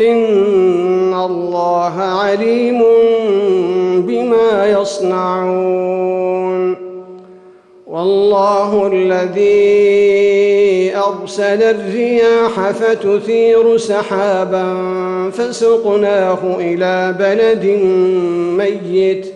إن الله عليم بما يصنعون. والله الذي أرسل الرياح فتثير سحابا فسقناه إلى بلد ميت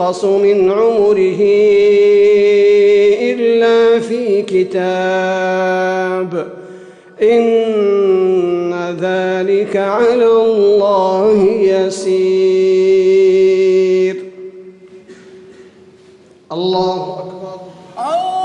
ينقص من عمره إلا في كتاب. إن ذلك على الله يسير. الله أكبر. الله